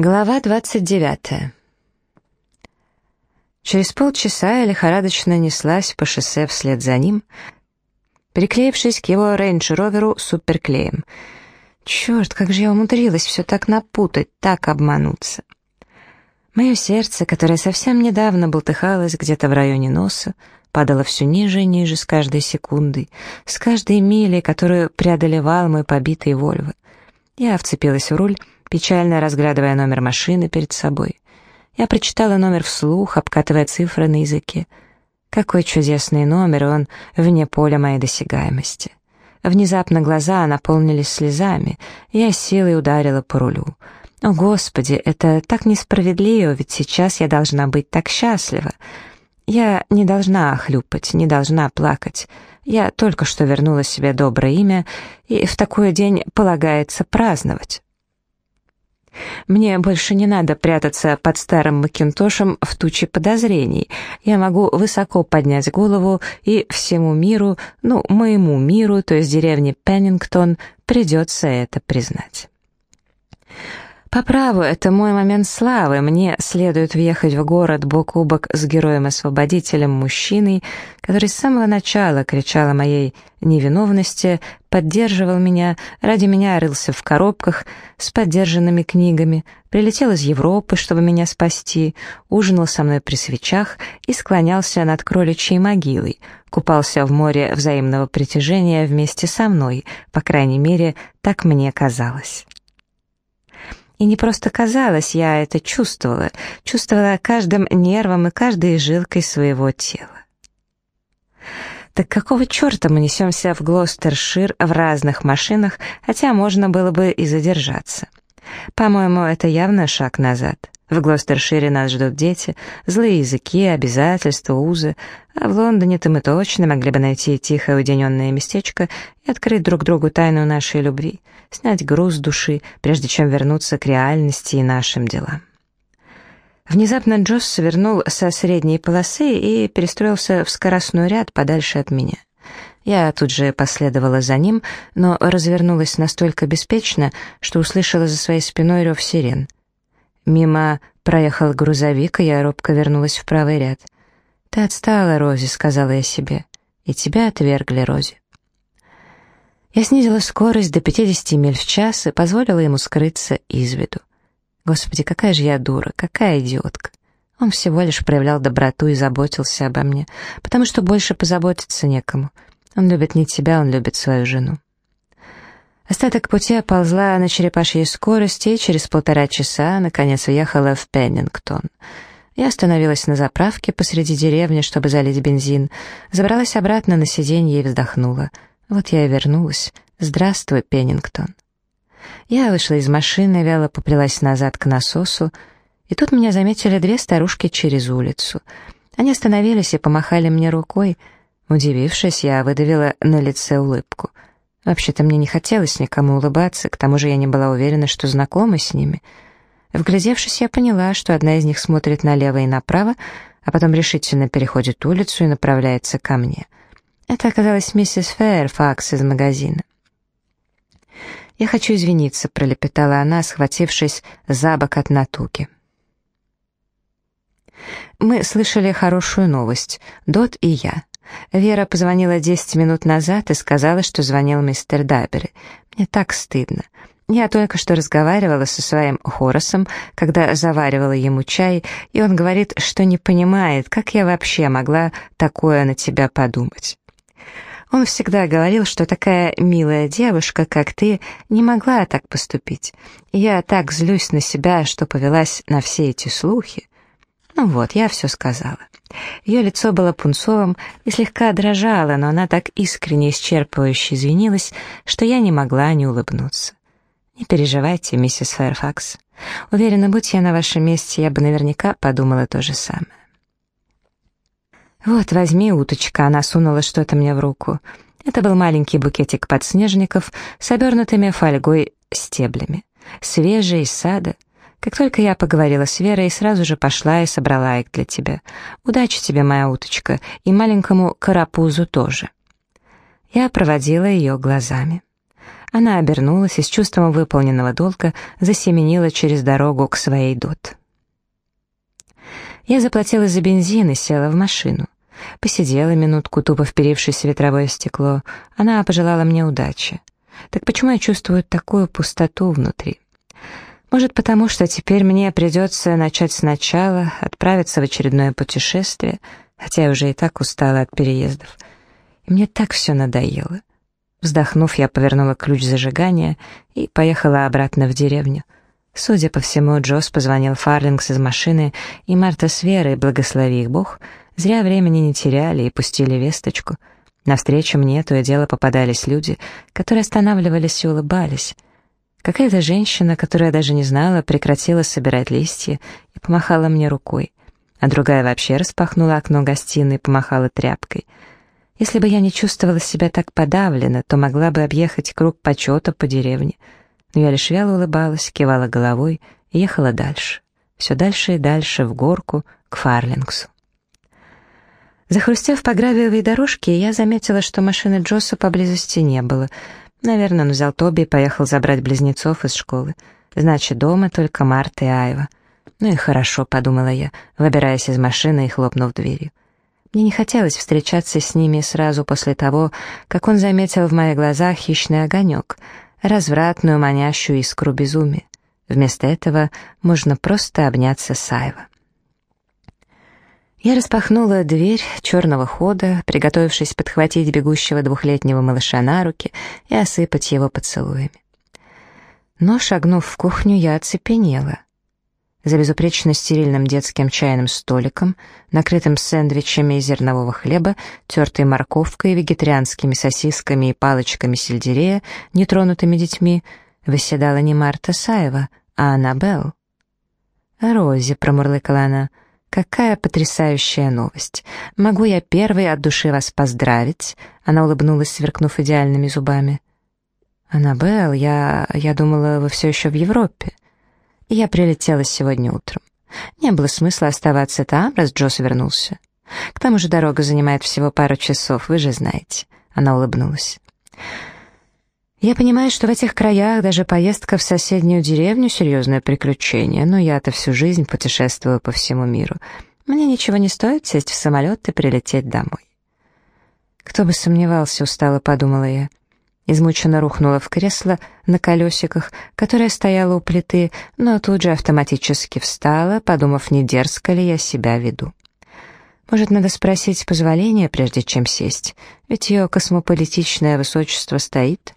Глава 29. Через полчаса я лихорадочно неслась по шоссе вслед за ним, приклеившись к его рейндж-роверу суперклеем. Черт, как же я умудрилась все так напутать, так обмануться. Мое сердце, которое совсем недавно болтыхалось где-то в районе носа, падало все ниже и ниже с каждой секундой, с каждой милей, которую преодолевал мой побитый Вольво. Я вцепилась в руль, печально разглядывая номер машины перед собой. Я прочитала номер вслух, обкатывая цифры на языке. Какой чудесный номер, он вне поля моей досягаемости. Внезапно глаза наполнились слезами, и я силой ударила по рулю. О, Господи, это так несправедливо, ведь сейчас я должна быть так счастлива. Я не должна хлюпать, не должна плакать. Я только что вернула себе доброе имя, и в такой день полагается праздновать. Мне больше не надо прятаться под старым макинтошем в туче подозрений. Я могу высоко поднять голову, и всему миру, ну, моему миру, то есть деревне Пеннингтон, придется это признать. По праву, это мой момент славы. Мне следует въехать в город бок о бок с героем-освободителем, мужчиной, который с самого начала кричал о моей невиновности, поддерживал меня, ради меня рылся в коробках с поддержанными книгами, прилетел из Европы, чтобы меня спасти, ужинал со мной при свечах и склонялся над кроличьей могилой, купался в море взаимного притяжения вместе со мной, по крайней мере, так мне казалось. И не просто казалось, я это чувствовала, чувствовала каждым нервом и каждой жилкой своего тела. Так какого черта мы несемся в Глостершир в разных машинах, хотя можно было бы и задержаться? По-моему, это явно шаг назад. В Глостершире нас ждут дети, злые языки, обязательства, узы, а в Лондоне-то мы точно могли бы найти тихое уединенное местечко и открыть друг другу тайну нашей любви, снять груз души, прежде чем вернуться к реальности и нашим делам. Внезапно Джосс свернул со средней полосы и перестроился в скоростной ряд подальше от меня. Я тут же последовала за ним, но развернулась настолько беспечно, что услышала за своей спиной рев сирен — Мимо проехал грузовик, и я робко вернулась в правый ряд. «Ты отстала, Рози», — сказала я себе. «И тебя отвергли, Рози». Я снизила скорость до 50 миль в час и позволила ему скрыться из виду. Господи, какая же я дура, какая идиотка. Он всего лишь проявлял доброту и заботился обо мне, потому что больше позаботиться некому. Он любит не тебя, он любит свою жену. Остаток пути ползла на черепашьей скорости и через полтора часа, наконец, уехала в Пеннингтон. Я остановилась на заправке посреди деревни, чтобы залить бензин, забралась обратно на сиденье и вздохнула. Вот я и вернулась. Здравствуй, Пеннингтон. Я вышла из машины, вяло поплелась назад к насосу, и тут меня заметили две старушки через улицу. Они остановились и помахали мне рукой. Удивившись, я выдавила на лице улыбку — Вообще-то мне не хотелось никому улыбаться, к тому же я не была уверена, что знакома с ними. Вглядевшись, я поняла, что одна из них смотрит налево и направо, а потом решительно переходит улицу и направляется ко мне. Это оказалась миссис Фэрфакс из магазина. «Я хочу извиниться», — пролепетала она, схватившись за бок от натуги. Мы слышали хорошую новость, Дот и я. Вера позвонила 10 минут назад и сказала, что звонил мистер Дабери. Мне так стыдно. Я только что разговаривала со своим Хоросом, когда заваривала ему чай, и он говорит, что не понимает, как я вообще могла такое на тебя подумать. Он всегда говорил, что такая милая девушка, как ты, не могла так поступить. Я так злюсь на себя, что повелась на все эти слухи. Ну вот, я все сказала. Ее лицо было пунцовым и слегка дрожало, но она так искренне исчерпывающе извинилась, что я не могла не улыбнуться. «Не переживайте, миссис Фэрфакс. Уверена, будь я на вашем месте, я бы наверняка подумала то же самое». «Вот, возьми, уточка», — она сунула что-то мне в руку. Это был маленький букетик подснежников с обернутыми фольгой стеблями. Свежий из сада — как только я поговорила с Верой, сразу же пошла и собрала их для тебя. Удачи тебе, моя уточка, и маленькому карапузу тоже». Я проводила ее глазами. Она обернулась и с чувством выполненного долга засеменила через дорогу к своей дот. Я заплатила за бензин и села в машину. Посидела минутку, тупо вперившись в ветровое стекло. Она пожелала мне удачи. Так почему я чувствую такую пустоту внутри? Может, потому что теперь мне придется начать сначала, отправиться в очередное путешествие, хотя я уже и так устала от переездов. И мне так все надоело. Вздохнув, я повернула ключ зажигания и поехала обратно в деревню. Судя по всему, Джосс позвонил Фарлингс из машины, и Марта с Верой, благослови их Бог, зря времени не теряли и пустили весточку. Навстречу мне то и дело попадались люди, которые останавливались и улыбались. Какая-то женщина, которая даже не знала, прекратила собирать листья и помахала мне рукой, а другая вообще распахнула окно гостиной и помахала тряпкой — если бы я не чувствовала себя так подавленно, то могла бы объехать круг почета по деревне. Но я лишь вяло улыбалась, кивала головой и ехала дальше. Все дальше и дальше, в горку, к Фарлингсу. Захрустев по гравиевой дорожке, я заметила, что машины Джосса поблизости не было. Наверное, он взял Тоби и поехал забрать близнецов из школы. Значит, дома только Марта и Айва. Ну и хорошо, подумала я, выбираясь из машины и хлопнув дверью. Мне не хотелось встречаться с ними сразу после того, как он заметил в моих глазах хищный огонек, развратную манящую искру безумия. Вместо этого можно просто обняться с Айва. Я распахнула дверь черного хода, приготовившись подхватить бегущего двухлетнего малыша на руки и осыпать его поцелуями. Но, шагнув в кухню, я оцепенела. За безупречно стерильным детским чайным столиком, накрытым сэндвичами из зернового хлеба, тертой морковкой, вегетарианскими сосисками и палочками сельдерея, нетронутыми детьми, выседала не Марта Саева, а Аннабелл. «Рози», — промурлыкала она, — «какая потрясающая новость! Могу я первой от души вас поздравить?» Она улыбнулась, сверкнув идеальными зубами. «Аннабелл, я... я думала, вы все еще в Европе». Я прилетела сегодня утром. Не было смысла оставаться там, раз Джосс вернулся. К тому же дорога занимает всего пару часов, вы же знаете. Она улыбнулась. Я понимаю, что в этих краях даже поездка в соседнюю деревню — серьезное приключение, но я-то всю жизнь путешествую по всему миру. Мне ничего не стоит сесть в самолет и прилететь домой. Кто бы сомневался, устало подумала я измученно рухнула в кресло на колесиках, которое стояло у плиты, но тут же автоматически встала, подумав, не дерзко ли я себя веду. Может, надо спросить позволения, прежде чем сесть, ведь ее космополитичное высочество стоит?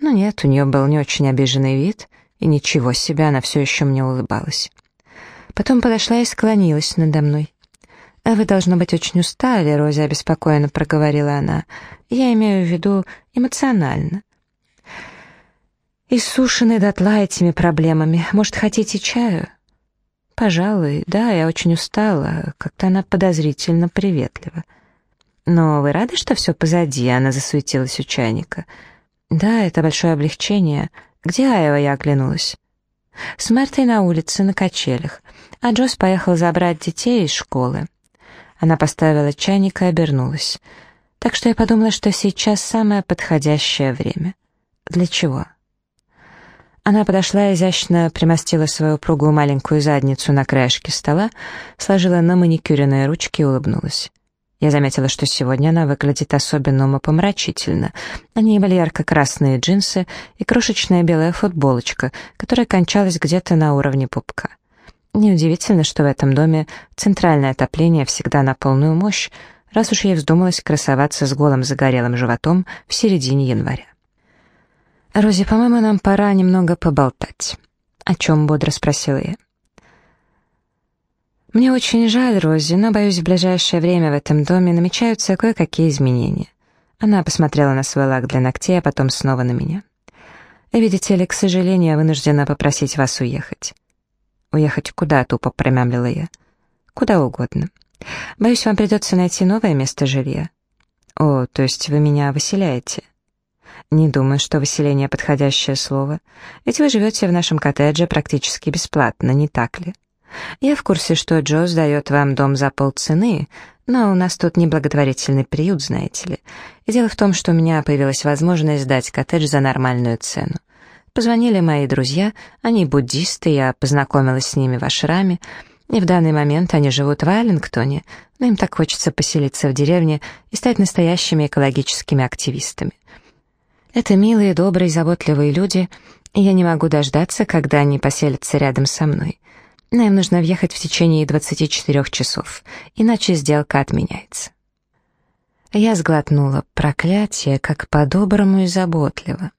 Но нет, у нее был не очень обиженный вид, и ничего себе, она все еще мне улыбалась. Потом подошла и склонилась надо мной. «А «Вы, должно быть, очень устали», — Рози обеспокоенно проговорила она. «Я имею в виду эмоционально». «Иссушены дотла этими проблемами. Может, хотите чаю?» «Пожалуй, да, я очень устала. Как-то она подозрительно приветлива». «Но вы рады, что все позади?» — она засуетилась у чайника. «Да, это большое облегчение. Где Аева?» — я оглянулась. «С Мартой на улице, на качелях. А Джос поехал забрать детей из школы». Она поставила чайник и обернулась. Так что я подумала, что сейчас самое подходящее время. Для чего? Она подошла изящно примостила свою упругую маленькую задницу на краешке стола, сложила на маникюренные ручки и улыбнулась. Я заметила, что сегодня она выглядит особенно умопомрачительно. На ней были ярко-красные джинсы и крошечная белая футболочка, которая кончалась где-то на уровне пупка. Неудивительно, что в этом доме центральное отопление всегда на полную мощь, раз уж ей вздумалось красоваться с голым загорелым животом в середине января. «Рози, по-моему, нам пора немного поболтать». «О чем?» — бодро спросила я. «Мне очень жаль, Рози, но, боюсь, в ближайшее время в этом доме намечаются кое-какие изменения». Она посмотрела на свой лак для ногтей, а потом снова на меня. «Видите ли, к сожалению, я вынуждена попросить вас уехать. «Уехать куда?» — тупо промямлила я. «Куда угодно. Боюсь, вам придется найти новое место жилья». «О, то есть вы меня выселяете?» «Не думаю, что выселение — подходящее слово. Ведь вы живете в нашем коттедже практически бесплатно, не так ли? Я в курсе, что Джо сдает вам дом за полцены, но у нас тут неблаготворительный приют, знаете ли, И дело в том, что у меня появилась возможность сдать коттедж за нормальную цену. Позвонили мои друзья, они буддисты, я познакомилась с ними в ашраме, и в данный момент они живут в Айлингтоне, но им так хочется поселиться в деревне и стать настоящими экологическими активистами. Это милые, добрые, заботливые люди, и я не могу дождаться, когда они поселятся рядом со мной. Но им нужно въехать в течение 24 часов, иначе сделка отменяется. Я сглотнула проклятие, как по-доброму и заботливо.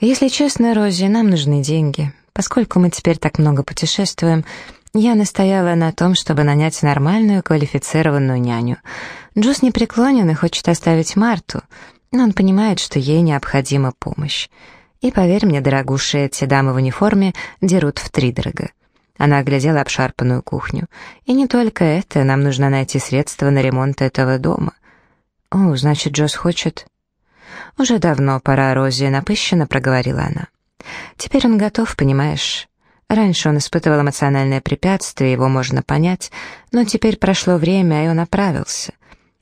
Если честно, Рози, нам нужны деньги. Поскольку мы теперь так много путешествуем, я настояла на том, чтобы нанять нормальную квалифицированную няню. Джус непреклонен и хочет оставить Марту, но он понимает, что ей необходима помощь. И поверь мне, дорогуша, эти дамы в униформе дерут втридорога. Она оглядела обшарпанную кухню. И не только это, нам нужно найти средства на ремонт этого дома. О, значит, Джос хочет... Уже давно пора Рози, напыщенно проговорила она. Теперь он готов, понимаешь. Раньше он испытывал эмоциональное препятствие, его можно понять, но теперь прошло время, и он оправился.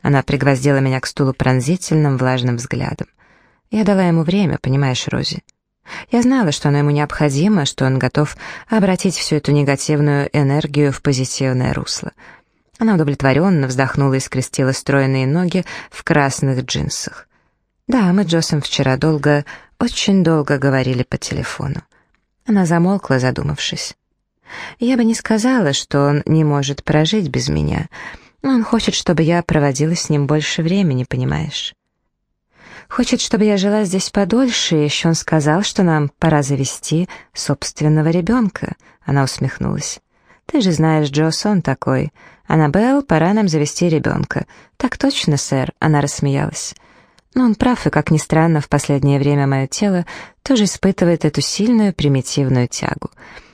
Она пригвоздила меня к стулу пронзительным, влажным взглядом. Я дала ему время, понимаешь, Рози. Я знала, что оно ему необходимо, что он готов обратить всю эту негативную энергию в позитивное русло. Она удовлетворенно вздохнула и скрестила стройные ноги в красных джинсах. Да, мы с Джосом вчера долго, очень долго говорили по телефону. Она замолкла, задумавшись. Я бы не сказала, что он не может прожить без меня, но он хочет, чтобы я проводила с ним больше времени, понимаешь? Хочет, чтобы я жила здесь подольше, и еще он сказал, что нам пора завести собственного ребенка. Она усмехнулась. Ты же знаешь, Джос, он такой. Аннабелл, пора нам завести ребенка. Так точно, сэр, она рассмеялась. Но он прав, и, как ни странно, в последнее время мое тело тоже испытывает эту сильную примитивную тягу.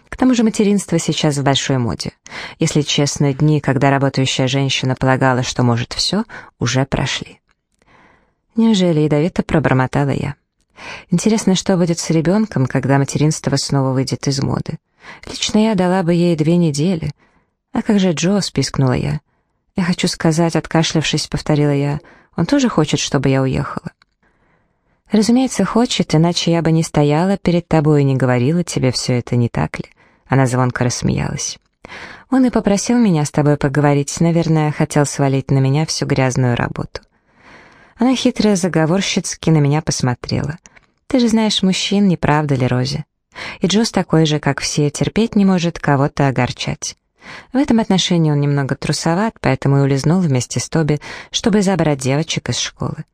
К тому же материнство сейчас в большой моде. Если честно, дни, когда работающая женщина полагала, что может все, уже прошли. Неужели ядовито пробормотала я? Интересно, что будет с ребенком, когда материнство снова выйдет из моды. Лично я дала бы ей две недели. А как же Джо, спискнула я. Я хочу сказать, откашлявшись, повторила я, — он тоже хочет, чтобы я уехала?» «Разумеется, хочет, иначе я бы не стояла перед тобой и не говорила тебе все это, не так ли?» Она звонко рассмеялась. «Он и попросил меня с тобой поговорить, наверное, хотел свалить на меня всю грязную работу». Она хитро заговорщицки на меня посмотрела. «Ты же знаешь мужчин, не правда ли, Рози?» И Джос такой же, как все, терпеть не может кого-то огорчать. В этом отношении он немного трусоват, поэтому и улизнул вместе с Тоби, чтобы забрать девочек из школы.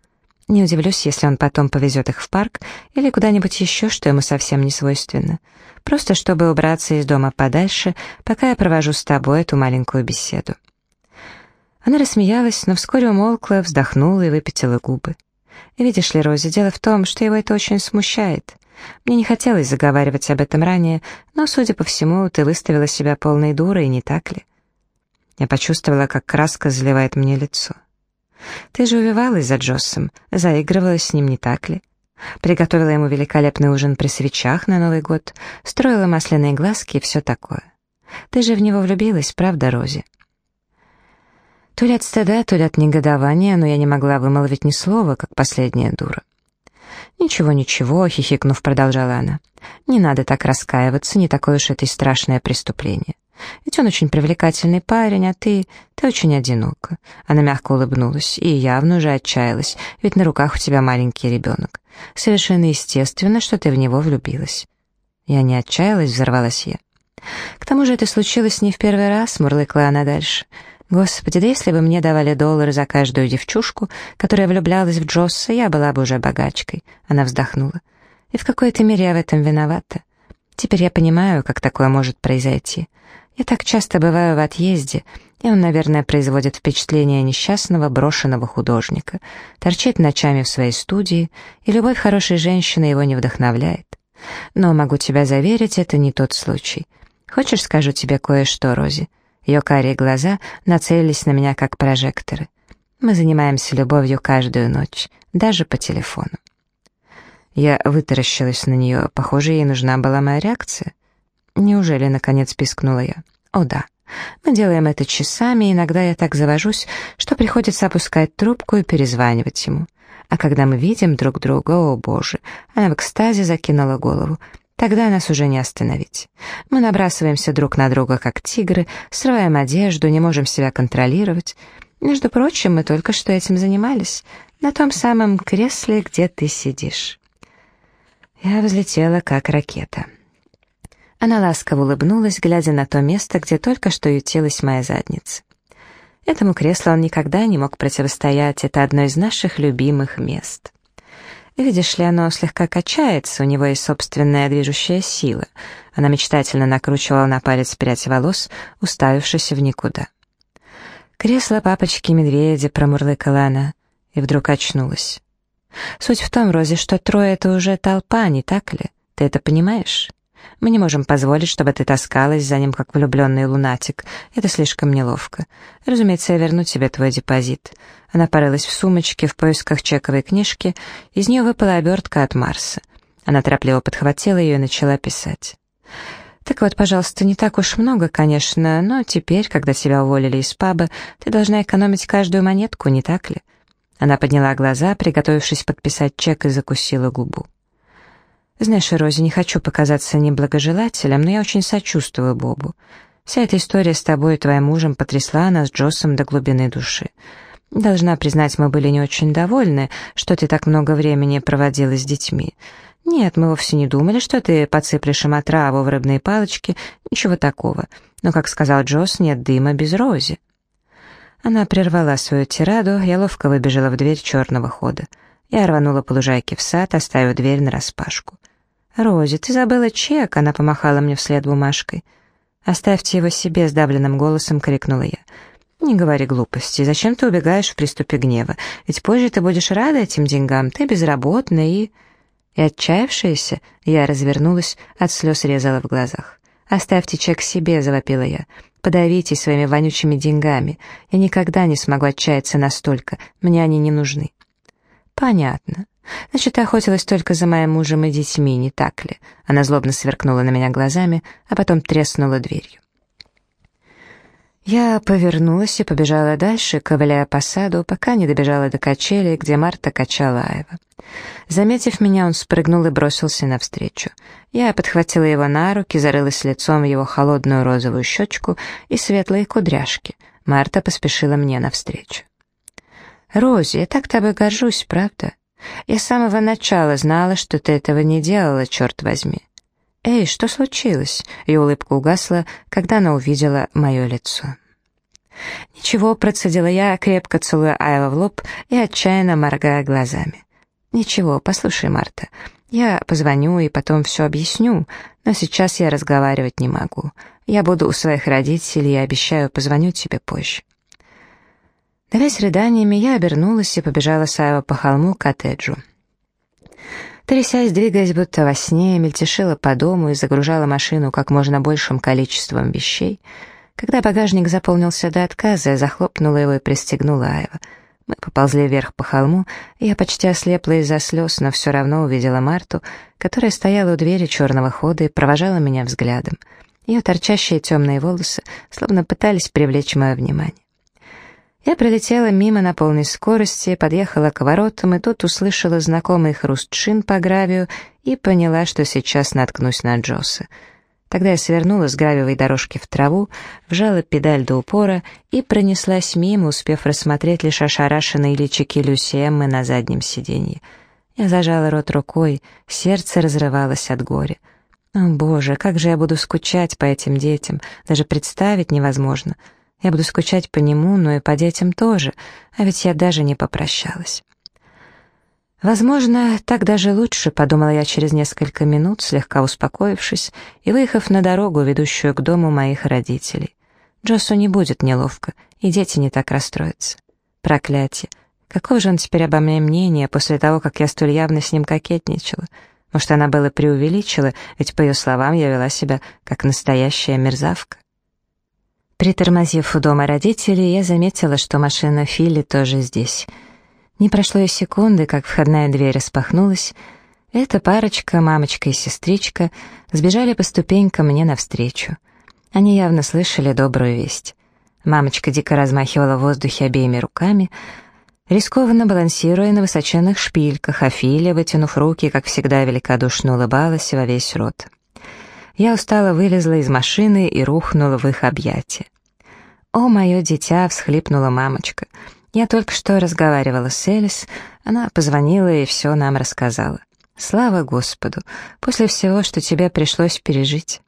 Не удивлюсь, если он потом повезет их в парк или куда-нибудь еще, что ему совсем не свойственно. Просто чтобы убраться из дома подальше, пока я провожу с тобой эту маленькую беседу. Она рассмеялась, но вскоре умолкла, вздохнула и выпятила губы. Видишь ли, Рози, дело в том, что его это очень смущает. Мне не хотелось заговаривать об этом ранее, но, судя по всему, ты выставила себя полной дурой, не так ли? Я почувствовала, как краска заливает мне лицо. Ты же увивалась за Джоссом, заигрывала с ним, не так ли? Приготовила ему великолепный ужин при свечах на Новый год, строила масляные глазки и все такое. Ты же в него влюбилась, правда, Рози? То ли от стыда, то ли от негодования, но я не могла вымолвить ни слова, как последняя дура. «Ничего, ничего», — хихикнув, продолжала она. «Не надо так раскаиваться, не такое уж это и страшное преступление. Ведь он очень привлекательный парень, а ты... ты очень одинока». Она мягко улыбнулась и явно уже отчаялась, ведь на руках у тебя маленький ребенок. Совершенно естественно, что ты в него влюбилась. Я не отчаялась, взорвалась я. К тому же это случилось не в первый раз, мурлыкла она дальше. Господи, да если бы мне давали доллар за каждую девчушку, которая влюблялась в Джосса, я была бы уже богачкой. Она вздохнула. И в какой-то мере я в этом виновата. Теперь я понимаю, как такое может произойти. Я так часто бываю в отъезде, и он, наверное, производит впечатление несчастного брошенного художника, торчит ночами в своей студии, и любовь хорошей женщины его не вдохновляет. Но могу тебя заверить, это не тот случай. Хочешь, скажу тебе кое-что, Рози? Ее карие глаза нацелились на меня как прожекторы. Мы занимаемся любовью каждую ночь, даже по телефону. Я вытаращилась на нее. Похоже, ей нужна была моя реакция. Неужели, наконец, пискнула я? О, да. Мы делаем это часами, иногда я так завожусь, что приходится опускать трубку и перезванивать ему. А когда мы видим друг друга, о боже, она в экстазе закинула голову. Тогда нас уже не остановить. Мы набрасываемся друг на друга, как тигры, срываем одежду, не можем себя контролировать. Между прочим, мы только что этим занимались, на том самом кресле, где ты сидишь. Я взлетела, как ракета. Она ласково улыбнулась, глядя на то место, где только что ютилась моя задница. Этому креслу он никогда не мог противостоять, это одно из наших любимых мест. Видишь ли, оно слегка качается, у него есть собственная движущая сила. Она мечтательно накручивала на палец прядь волос, уставившись в никуда. «Кресло папочки-медведя», — промурлыкала она, и вдруг очнулась. «Суть в том, Рози, что трое — это уже толпа, не так ли? Ты это понимаешь?» Мы не можем позволить, чтобы ты таскалась за ним, как влюбленный лунатик. Это слишком неловко. Разумеется, я верну тебе твой депозит». Она порылась в сумочке в поисках чековой книжки, из нее выпала обертка от Марса. Она торопливо подхватила ее и начала писать. «Так вот, пожалуйста, не так уж много, конечно, но теперь, когда тебя уволили из паба, ты должна экономить каждую монетку, не так ли?» Она подняла глаза, приготовившись подписать чек, и закусила губу. Знаешь, Рози, не хочу показаться неблагожелателем, но я очень сочувствую Бобу. Вся эта история с тобой и твоим мужем потрясла нас Джоссом до глубины души. Должна признать, мы были не очень довольны, что ты так много времени проводила с детьми. Нет, мы вовсе не думали, что ты подсыплешь им отраву в рыбные палочки, ничего такого. Но, как сказал Джосс, нет дыма без Рози. Она прервала свою тираду, я ловко выбежала в дверь черного хода. Я рванула по лужайке в сад, оставив дверь нараспашку. «Рози, ты забыла чек!» — она помахала мне вслед бумажкой. «Оставьте его себе!» — сдавленным голосом крикнула я. «Не говори глупости. Зачем ты убегаешь в приступе гнева? Ведь позже ты будешь рада этим деньгам. Ты безработная и...» И отчаявшаяся, я развернулась, от слез резала в глазах. «Оставьте чек себе!» — завопила я. «Подавитесь своими вонючими деньгами. Я никогда не смогу отчаяться настолько. Мне они не нужны». «Понятно. Значит, ты охотилась только за моим мужем и детьми, не так ли?» Она злобно сверкнула на меня глазами, а потом треснула дверью. Я повернулась и побежала дальше, ковыляя по саду, пока не добежала до качели, где Марта качала Айва. Заметив меня, он спрыгнул и бросился навстречу. Я подхватила его на руки, зарылась лицом в его холодную розовую щечку и светлые кудряшки. Марта поспешила мне навстречу. «Рози, я так тобой горжусь, правда? Я с самого начала знала, что ты этого не делала, черт возьми». «Эй, что случилось?» Ее улыбка угасла, когда она увидела мое лицо. «Ничего», — процедила я, крепко целуя Айва в лоб и отчаянно моргая глазами. «Ничего, послушай, Марта, я позвоню и потом все объясню, но сейчас я разговаривать не могу. Я буду у своих родителей и обещаю, позвоню тебе позже». Давясь рыданиями, я обернулась и побежала Саева по холму к коттеджу. Трясясь, двигаясь будто во сне, мельтешила по дому и загружала машину как можно большим количеством вещей. Когда багажник заполнился до отказа, я захлопнула его и пристегнула Аева. Мы поползли вверх по холму, и я почти ослепла из-за слез, но все равно увидела Марту, которая стояла у двери черного хода и провожала меня взглядом. Ее торчащие темные волосы словно пытались привлечь мое внимание. Я пролетела мимо на полной скорости, подъехала к воротам и тут услышала знакомый хруст шин по гравию и поняла, что сейчас наткнусь на Джоса. Тогда я свернула с гравиевой дорожки в траву, вжала педаль до упора и пронеслась мимо, успев рассмотреть лишь ошарашенные личики Люси Эммы на заднем сиденье. Я зажала рот рукой, сердце разрывалось от горя. О, боже, как же я буду скучать по этим детям, даже представить невозможно — я буду скучать по нему, но и по детям тоже, а ведь я даже не попрощалась. «Возможно, так даже лучше», — подумала я через несколько минут, слегка успокоившись и выехав на дорогу, ведущую к дому моих родителей. Джоссу не будет неловко, и дети не так расстроятся. Проклятие! Какое же он теперь обо мне мнение после того, как я столь явно с ним кокетничала? Может, она было преувеличила, ведь, по ее словам, я вела себя как настоящая мерзавка. Притормозив у дома родителей, я заметила, что машина Филли тоже здесь. Не прошло и секунды, как входная дверь распахнулась. Эта парочка, мамочка и сестричка, сбежали по ступенькам мне навстречу. Они явно слышали добрую весть. Мамочка дико размахивала в воздухе обеими руками, Рискованно балансируя на высоченных шпильках, Афилия, вытянув руки, как всегда, великодушно улыбалась во весь рот. Я устало вылезла из машины и рухнула в их объятия. «О, мое дитя!» — всхлипнула мамочка. «Я только что разговаривала с Элис, она позвонила и все нам рассказала. Слава Господу! После всего, что тебе пришлось пережить».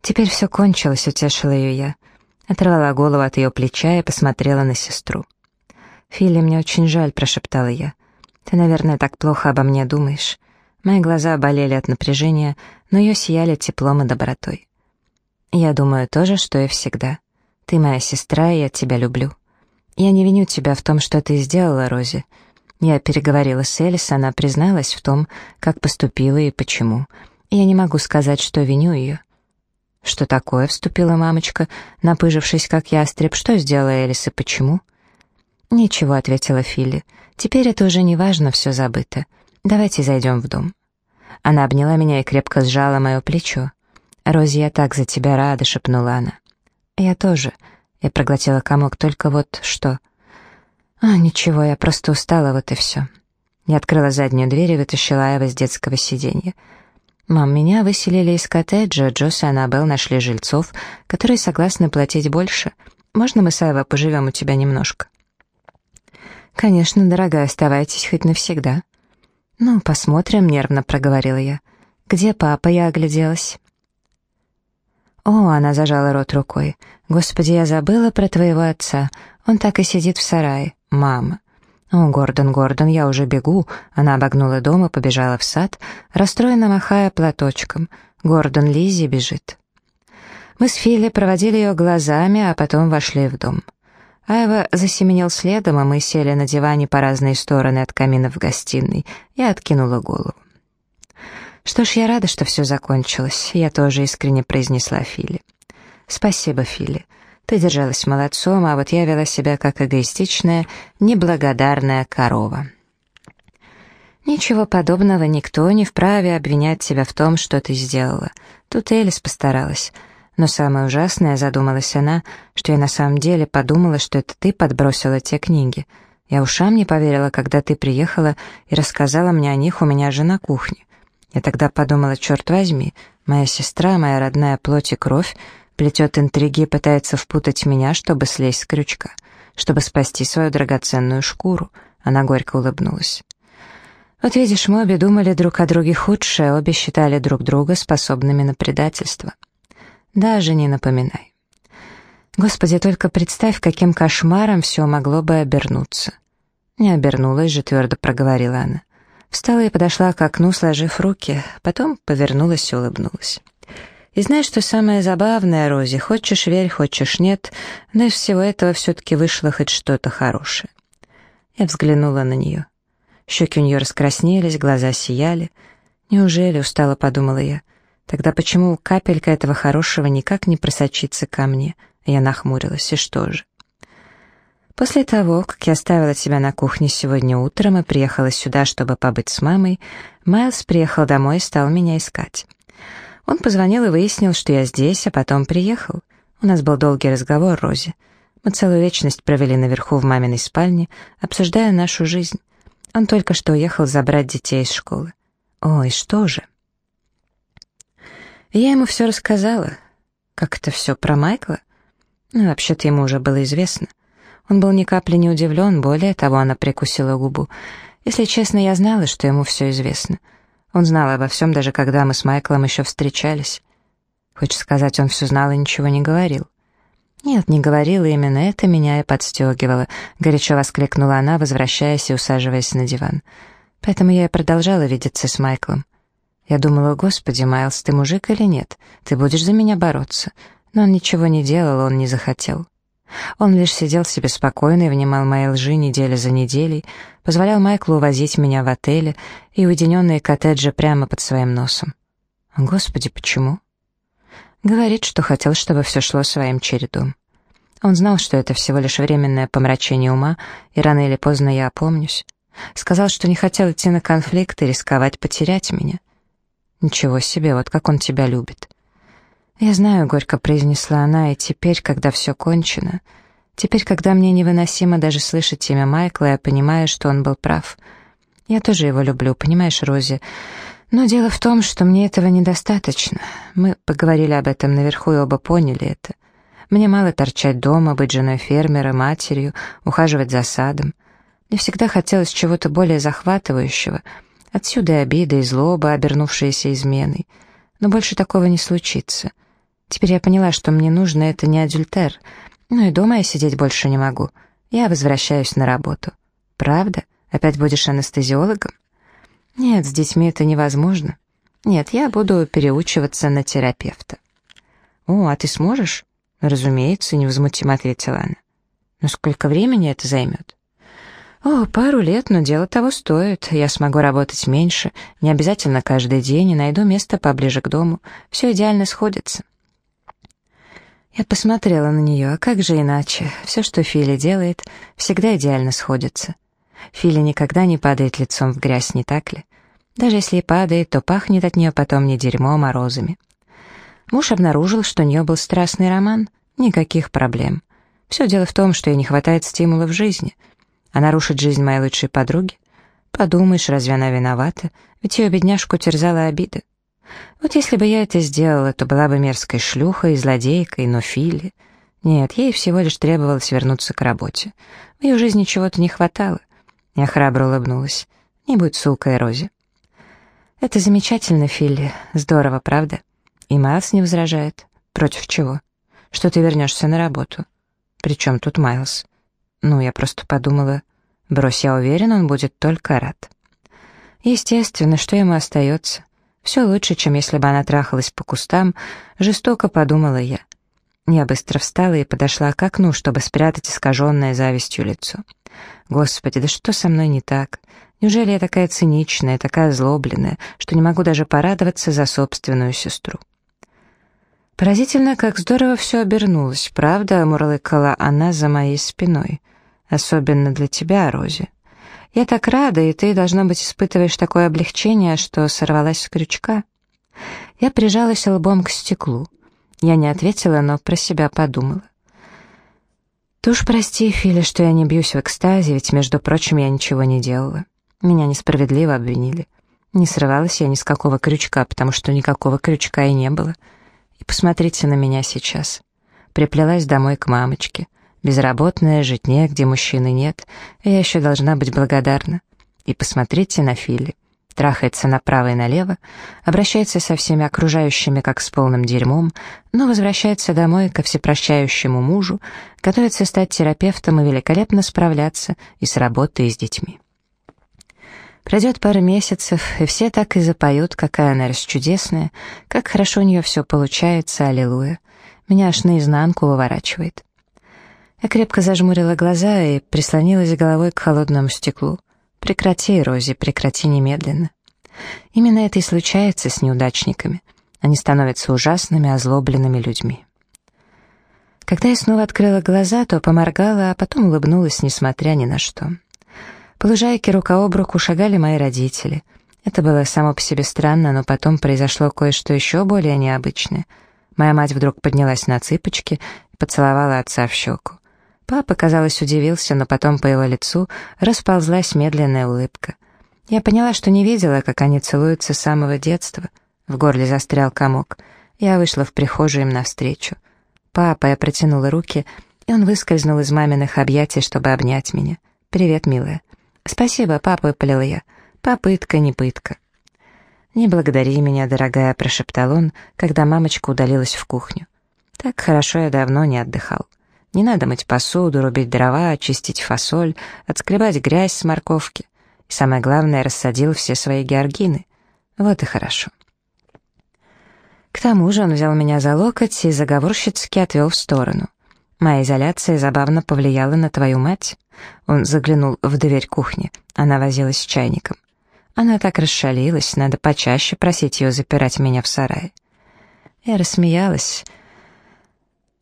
«Теперь все кончилось», — утешила ее я. Оторвала голову от ее плеча и посмотрела на сестру. «Филли, мне очень жаль», — прошептала я. «Ты, наверное, так плохо обо мне думаешь». Мои глаза болели от напряжения, но ее сияли теплом и добротой. «Я думаю то же, что и всегда. Ты моя сестра, и я тебя люблю. Я не виню тебя в том, что ты сделала, Рози. Я переговорила с Элис, она призналась в том, как поступила и почему. я не могу сказать, что виню ее». «Что такое?» — вступила мамочка, напыжившись, как ястреб. «Что сделала Элис и почему?» «Ничего», — ответила Филли. «Теперь это уже не важно, все забыто. Давайте зайдем в дом». Она обняла меня и крепко сжала мое плечо. «Рози, я так за тебя рада», — шепнула она. «Я тоже». Я проглотила комок, только вот что. «А, ничего, я просто устала, вот и все». Я открыла заднюю дверь и вытащила Айва с детского сиденья. «Мам, меня выселили из коттеджа, Джосс и Аннабелл нашли жильцов, которые согласны платить больше. Можно мы с Айва поживем у тебя немножко?» «Конечно, дорогая, оставайтесь хоть навсегда». «Ну, посмотрим», — нервно проговорила я. «Где папа?» — я огляделась. «О!» — она зажала рот рукой. «Господи, я забыла про твоего отца. Он так и сидит в сарае. Мама». «О, Гордон, Гордон, я уже бегу!» Она обогнула дом и побежала в сад, расстроенно махая платочком. Гордон Лизи бежит. Мы с Филли проводили ее глазами, а потом вошли в дом. Айва засеменил следом, а мы сели на диване по разные стороны от камина в гостиной. Я откинула голову. «Что ж, я рада, что все закончилось», — я тоже искренне произнесла Филли. «Спасибо, Филли. Ты держалась молодцом, а вот я вела себя как эгоистичная, неблагодарная корова». «Ничего подобного, никто не вправе обвинять тебя в том, что ты сделала. Тут Элис постаралась». Но самое ужасное, задумалась она, что я на самом деле подумала, что это ты подбросила те книги. Я ушам не поверила, когда ты приехала и рассказала мне о них у меня же на кухне. Я тогда подумала, черт возьми, моя сестра, моя родная плоть и кровь, плетет интриги и пытается впутать меня, чтобы слезть с крючка, чтобы спасти свою драгоценную шкуру. Она горько улыбнулась. Вот видишь, мы обе думали друг о друге худшее, обе считали друг друга способными на предательство. Даже не напоминай. Господи, только представь, каким кошмаром все могло бы обернуться. Не обернулась же, твердо проговорила она. Встала и подошла к окну, сложив руки, потом повернулась и улыбнулась. И знаешь, что самое забавное, Рози, хочешь верь, хочешь нет, но из всего этого все-таки вышло хоть что-то хорошее. Я взглянула на нее. Щеки у нее раскраснелись, глаза сияли. Неужели, устало подумала я, — Тогда почему капелька этого хорошего никак не просочится ко мне? Я нахмурилась, и что же? После того, как я оставила тебя на кухне сегодня утром и приехала сюда, чтобы побыть с мамой, Майлз приехал домой и стал меня искать. Он позвонил и выяснил, что я здесь, а потом приехал. У нас был долгий разговор, Рози. Мы целую вечность провели наверху в маминой спальне, обсуждая нашу жизнь. Он только что уехал забрать детей из школы. Ой, что же? Я ему все рассказала. Как это все про Майкла? Ну, вообще-то ему уже было известно. Он был ни капли не удивлен, более того, она прикусила губу. Если честно, я знала, что ему все известно. Он знал обо всем, даже когда мы с Майклом еще встречались. Хочешь сказать, он все знал и ничего не говорил? Нет, не говорил, именно это меня и подстегивало, горячо воскликнула она, возвращаясь и усаживаясь на диван. Поэтому я и продолжала видеться с Майклом. Я думала, господи, Майлз, ты мужик или нет? Ты будешь за меня бороться? Но он ничего не делал, он не захотел. Он лишь сидел себе спокойно и внимал моей лжи неделя за неделей, позволял Майклу увозить меня в отели и уединенные коттеджи прямо под своим носом. Господи, почему? Говорит, что хотел, чтобы все шло своим чередом. Он знал, что это всего лишь временное помрачение ума, и рано или поздно я опомнюсь. Сказал, что не хотел идти на конфликт и рисковать потерять меня. Ничего себе, вот как он тебя любит. Я знаю, горько произнесла она, и теперь, когда все кончено, Теперь, когда мне невыносимо даже слышать имя Майкла, я понимаю, что он был прав. Я тоже его люблю, понимаешь, Рози? Но дело в том, что мне этого недостаточно. Мы поговорили об этом наверху и оба поняли это. Мне мало торчать дома, быть женой фермера, матерью, ухаживать за садом. Мне всегда хотелось чего-то более захватывающего. Отсюда обида, и злоба, обернувшиеся изменой. Но больше такого не случится. Теперь я поняла, что мне нужно это не адюльтер. Ну и дома я сидеть больше не могу. Я возвращаюсь на работу. Правда? Опять будешь анестезиологом? Нет, с детьми это невозможно. Нет, я буду переучиваться на терапевта. О, а ты сможешь? Разумеется, невозмутимо ответила она. Но сколько времени это займет? О, пару лет, но дело того стоит. Я смогу работать меньше, не обязательно каждый день, и найду место поближе к дому. Все идеально сходится. Я посмотрела на нее, а как же иначе? Все, что Филя делает, всегда идеально сходится. Филя никогда не падает лицом в грязь, не так ли? Даже если и падает, то пахнет от нее потом не дерьмом, а розами. Муж обнаружил, что у нее был страстный роман. Никаких проблем. Все дело в том, что ей не хватает стимула в жизни. А нарушить жизнь моей лучшей подруги? Подумаешь, разве она виновата? Ведь ее бедняжку терзала обида. Вот если бы я это сделала, то была бы мерзкой шлюхой, злодейкой, но Филли... Нет, ей всего лишь требовалось вернуться к работе. В ее жизни чего-то не хватало. Я храбро улыбнулась. Не будь сукой, Рози. Это замечательно, Филли. Здорово, правда? И Майлз не возражает. Против чего? Что ты вернешься на работу. Причем тут Майлз? Ну, я просто подумала... Брось, я уверен, он будет только рад. Естественно, что ему остается? Все лучше, чем если бы она трахалась по кустам, жестоко подумала я. Я быстро встала и подошла к окну, чтобы спрятать искаженное завистью лицо. Господи, да что со мной не так? Неужели я такая циничная, такая озлобленная, что не могу даже порадоваться за собственную сестру? Поразительно, как здорово все обернулось, правда, мурлыкала она за моей спиной. Особенно для тебя, Рози. Я так рада, и ты, должно быть, испытываешь такое облегчение, что сорвалась с крючка. Я прижалась лбом к стеклу. Я не ответила, но про себя подумала. Ты уж прости, Филя, что я не бьюсь в экстазе, ведь, между прочим, я ничего не делала. Меня несправедливо обвинили. Не срывалась я ни с какого крючка, потому что никакого крючка и не было. И посмотрите на меня сейчас. Приплелась домой к мамочке. Безработная, жить негде, мужчины нет, я еще должна быть благодарна. И посмотрите на Филли. Трахается направо и налево, обращается со всеми окружающими как с полным дерьмом, но возвращается домой ко всепрощающему мужу, готовится стать терапевтом и великолепно справляться и с работой, и с детьми. Пройдет пара месяцев, и все так и запоют, какая она расчудесная, как хорошо у нее все получается, аллилуйя. Меня аж наизнанку выворачивает. Я крепко зажмурила глаза и прислонилась головой к холодному стеклу. «Прекрати, Рози, прекрати немедленно». Именно это и случается с неудачниками. Они становятся ужасными, озлобленными людьми. Когда я снова открыла глаза, то поморгала, а потом улыбнулась, несмотря ни на что. По лужайке рука об руку шагали мои родители. Это было само по себе странно, но потом произошло кое-что еще более необычное. Моя мать вдруг поднялась на цыпочки и поцеловала отца в щеку. Папа, казалось, удивился, но потом по его лицу расползлась медленная улыбка. Я поняла, что не видела, как они целуются с самого детства. В горле застрял комок. Я вышла в прихожую им навстречу. Папа, я протянула руки, и он выскользнул из маминых объятий, чтобы обнять меня. «Привет, милая». «Спасибо, папа», — выпалила я. «Попытка, не пытка». «Не благодари меня, дорогая», — прошептал он, когда мамочка удалилась в кухню. «Так хорошо я давно не отдыхал». Не надо мыть посуду, рубить дрова, очистить фасоль, отскребать грязь с морковки. И самое главное, рассадил все свои георгины. Вот и хорошо. К тому же он взял меня за локоть и заговорщицки отвел в сторону. Моя изоляция забавно повлияла на твою мать. Он заглянул в дверь кухни. Она возилась с чайником. Она так расшалилась, надо почаще просить ее запирать меня в сарае. Я рассмеялась.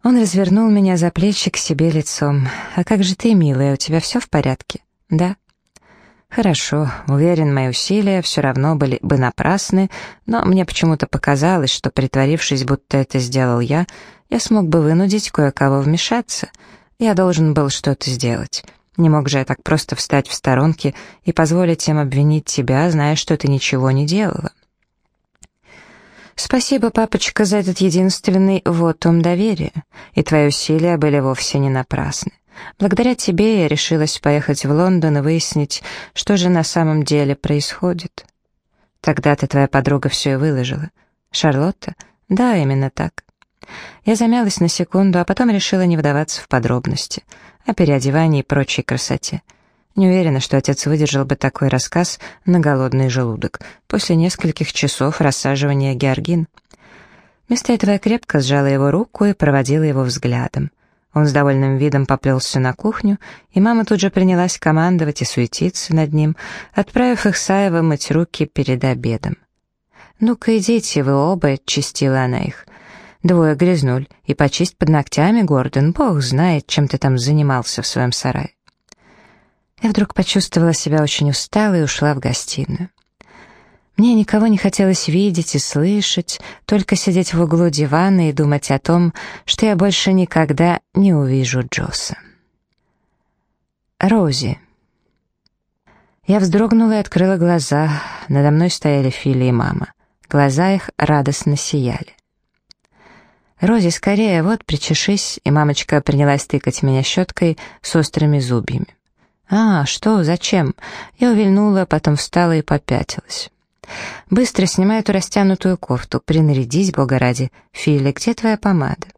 Он развернул меня за плечи к себе лицом. «А как же ты, милая, у тебя все в порядке?» «Да». «Хорошо, уверен, мои усилия все равно были бы напрасны, но мне почему-то показалось, что, притворившись, будто это сделал я, я смог бы вынудить кое-кого вмешаться. Я должен был что-то сделать. Не мог же я так просто встать в сторонке и позволить им обвинить тебя, зная, что ты ничего не делала. Спасибо, папочка, за этот единственный вотум доверия, и твои усилия были вовсе не напрасны. Благодаря тебе я решилась поехать в Лондон и выяснить, что же на самом деле происходит. Тогда-то твоя подруга все и выложила. Шарлотта? Да, именно так. Я замялась на секунду, а потом решила не вдаваться в подробности о переодевании и прочей красоте. Не уверена, что отец выдержал бы такой рассказ на голодный желудок после нескольких часов рассаживания георгин. Вместо этого я крепко сжала его руку и проводила его взглядом. Он с довольным видом поплелся на кухню, и мама тут же принялась командовать и суетиться над ним, отправив их Саева мыть руки перед обедом. «Ну-ка идите вы оба», — чистила она их. «Двое грязнуль, и почисть под ногтями, Гордон, бог знает, чем ты там занимался в своем сарае». Я вдруг почувствовала себя очень усталой и ушла в гостиную. Мне никого не хотелось видеть и слышать, только сидеть в углу дивана и думать о том, что я больше никогда не увижу Джоса. Рози. Я вздрогнула и открыла глаза. Надо мной стояли Фили и мама. Глаза их радостно сияли. «Рози, скорее, вот, причешись», и мамочка принялась тыкать меня щеткой с острыми зубьями. «А, что, зачем?» Я увильнула, потом встала и попятилась. «Быстро снимай эту растянутую кофту, принарядись, бога ради. Филя, где твоя помада?»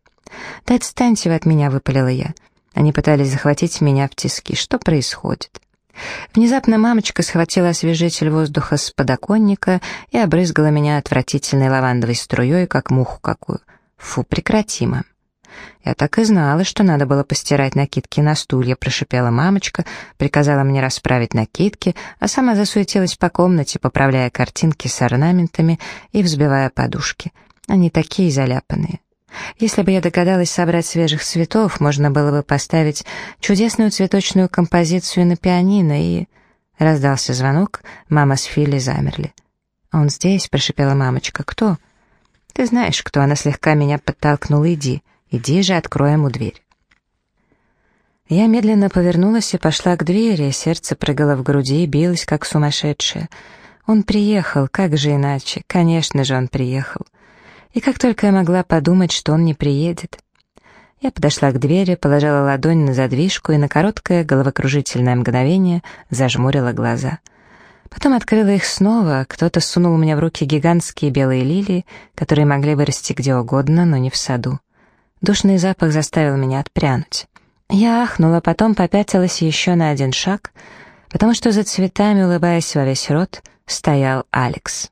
«Да отстаньте вы от меня», — выпалила я. Они пытались захватить меня в тиски. Что происходит? Внезапно мамочка схватила освежитель воздуха с подоконника и обрызгала меня отвратительной лавандовой струей, как муху какую. «Фу, прекрати, мам». «Я так и знала, что надо было постирать накидки на стулья», — прошипела мамочка, приказала мне расправить накидки, а сама засуетилась по комнате, поправляя картинки с орнаментами и взбивая подушки. Они такие заляпанные. Если бы я догадалась собрать свежих цветов, можно было бы поставить чудесную цветочную композицию на пианино и... Раздался звонок, мама с Филли замерли. «Он здесь?» — прошипела мамочка. «Кто?» «Ты знаешь, кто?» — она слегка меня подтолкнула. «Иди». Иди же, открой ему дверь. Я медленно повернулась и пошла к двери, сердце прыгало в груди и билось, как сумасшедшее. Он приехал, как же иначе? Конечно же, он приехал. И как только я могла подумать, что он не приедет. Я подошла к двери, положила ладонь на задвижку и на короткое головокружительное мгновение зажмурила глаза. Потом открыла их снова, кто-то сунул мне в руки гигантские белые лилии, которые могли вырасти где угодно, но не в саду. Душный запах заставил меня отпрянуть. Я ахнула, потом попятилась еще на один шаг, потому что за цветами, улыбаясь во весь рот, стоял Алекс.